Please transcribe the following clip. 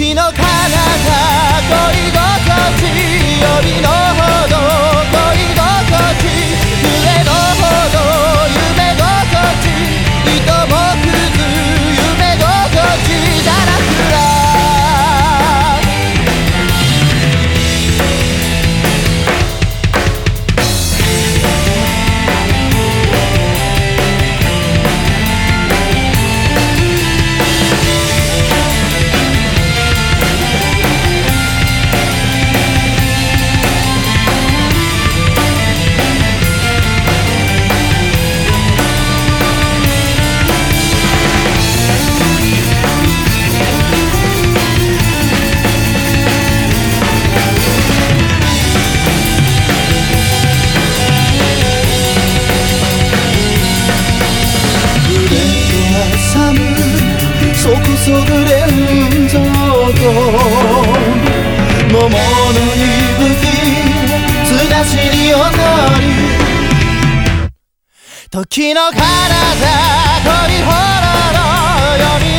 月の彼方恋心地よりのそぐん城と桃の息吹つなしに踊り時の体恋ほろのよみ